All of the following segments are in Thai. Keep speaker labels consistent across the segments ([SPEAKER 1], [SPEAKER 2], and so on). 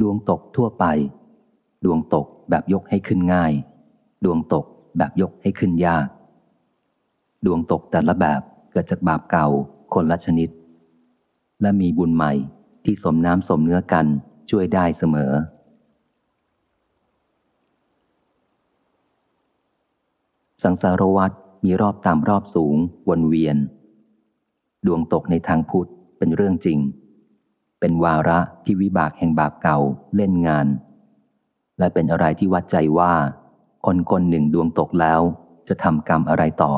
[SPEAKER 1] ดวงตกทั่วไป ดวงตกแบบยกให้ขึ้นง่าย ดวงตกแบบยกให้ขึ้นยาก ดวงตกแต่ละแบบเกิดจากบาปเก่าคนละชนิด และมีบุญใหม่ที่สมน้ำสมเนื้อกันช่วยได้เสมอ สังสารวัตรมีรอบตามรอบสูงวนเวียน ดวงตกในทางพุทธเป็นเรื่องจริง เป็นวาระที่วิบากแห่งบาปเก่าเล่นงาน และเป็นอะไรที่วัดใจว่า คนคนหนึ่งดวงตกแล้ว จะทำกรรมอะไรต่อ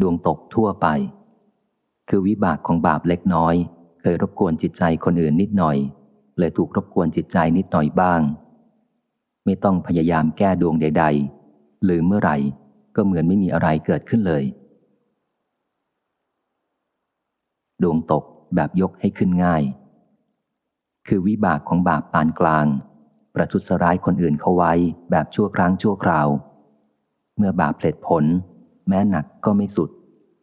[SPEAKER 1] ดวงตกทั่วไป คือวิบากของบาปเล็กน้อย เคยรบกวนจิตใจคนอื่นนิดหน่อย เลยถูกรบกวนจิตใจนิดหน่อยบ้าง ไม่ต้องพยายามแก้ดวงใด ๆ หรือเมื่อไหร่ก็เหมือนไม่มีอะไรเกิดขึ้นเลย ดวงตกแบบยกให้ขึ้นง่าย คือวิบากของบาปปานกลาง ประทุษร้ายคนอื่นเขาไว้แบบชั่วครั้งชั่วคราว เมื่อบาปเพลิดผล แม้หนักก็ไม่สุด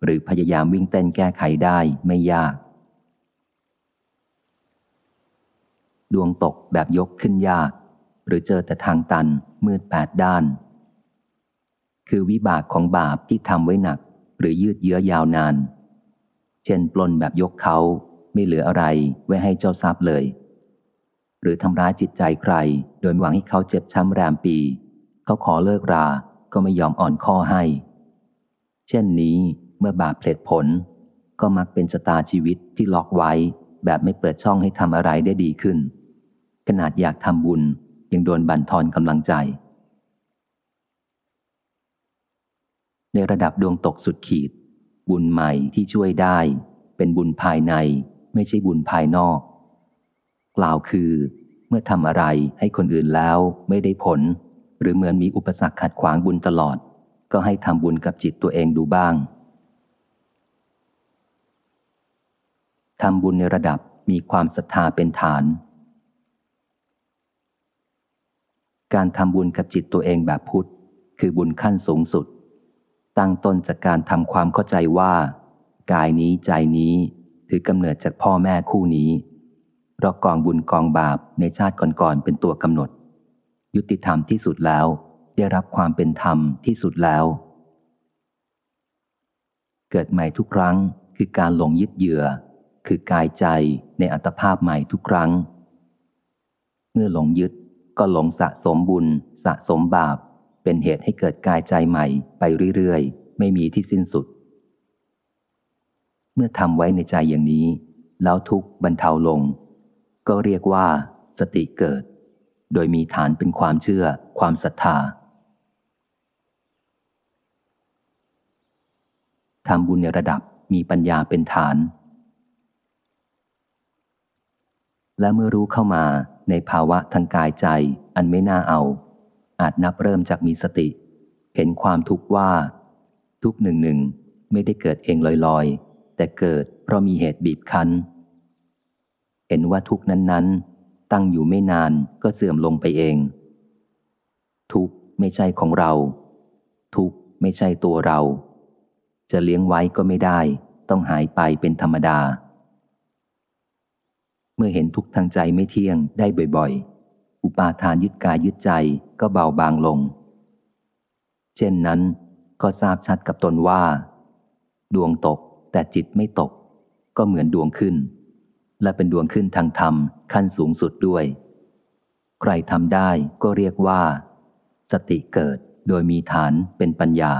[SPEAKER 1] หรือพยายามวิ่งเต้นแก้ไขได้ไม่ยาก ดวงตกแบบยกขึ้นยาก หรือเจอแต่ทางตันมืดแปดด้าน คือวิบากของบาปที่ทำไว้หนัก หรือยืดเยื้อยาวนาน เช่นปล้นแบบยกเขาไม่เหลืออะไรไว้ให้เจ้าทรัพย์เลย หรือทำร้ายจิตใจใคร โดยหวังให้เขาเจ็บช้ำแรมปี เขาขอเลิกราก็ไม่ยอมอ่อนข้อให้ เช่นนี้เมื่อบาปเพลิดผล ก็มักเป็นชะตาชีวิตที่ล็อกไว้ แบบไม่เปิดช่องให้ทำอะไรได้ดีขึ้น ขนาดอยากทำบุญยังโดนบั่นทอนกำลังใจ ในระดับดวงตกสุดขีด บุญใหม่ที่ช่วยได้ เป็นบุญภายในไม่ใช่บุญภายนอก กล่าวคือ เมื่อทำอะไรให้คนอื่นแล้วไม่ได้ผล หรือเหมือนมีอุปสรรคขัดขวางบุญตลอด ก็ให้ทำบุญกับจิตตัวเองดูบ้างทำบุญในระดับมีความศรัทธาเป็นฐาน การทำบุญกับจิตตัวเองแบบพุทธ คือบุญขั้นสูงสุด ตั้งต้นจากการทำความเข้าใจว่า กายนี้ใจนี้ถือกำเนิดจากพ่อแม่คู่นี้เพราะกองบุญกองบาปในชาติก่อนๆเป็นตัวกำหนด ยุติธรรมที่สุดแล้ว ได้รับความเป็นธรรมที่สุดแล้ว เกิดใหม่ทุกครั้งคือการหลงยึดเหยื่อ คือกายใจในอัตภาพใหม่ทุกครั้ง เมื่อหลงยึดก็หลงสะสมบุญ สะสมบาป เป็นเหตุให้เกิดกายใจใหม่ไปเรื่อยๆ ไม่มีที่สิ้นสุด เมื่อทำไว้ในใจอย่างนี้ แล้วทุกบรรเทาลง ก็เรียกว่าสติเกิด โดยมีฐานเป็นความเชื่อความศรัทธาทำบุญในระดับมีปัญญาเป็นฐาน และเมื่อรู้เข้ามาในภาวะทางกายใจอันไม่น่าเอา อาจนับเริ่มจากมีสติ เห็นความทุกข์ว่า ทุกหนึ่งหนึ่งไม่ได้เกิดเองลอยๆ แต่เกิดเพราะมีเหตุบีบคั้น เห็นว่าทุกนั้นๆ ตั้งอยู่ไม่นานก็เสื่อมลงไปเอง ทุกไม่ใช่ของเรา ทุกไม่ใช่ตัวเรา จะเลี้ยงไว้ก็ไม่ได้ ต้องหายไปเป็นธรรมดา เมื่อเห็นทุกทางใจไม่เที่ยงได้บ่อยๆ อุปาทานยึดกายยึดใจก็เบาบางลง เช่นนั้นก็ทราบชัดกับตนว่า ดวงตกแต่จิตไม่ตก ก็เหมือนดวงขึ้น และเป็นดวงขึ้นทางธรรมขั้นสูงสุดด้วย ใครทำได้ก็เรียกว่า สติเกิดโดยมีฐานเป็นปัญญา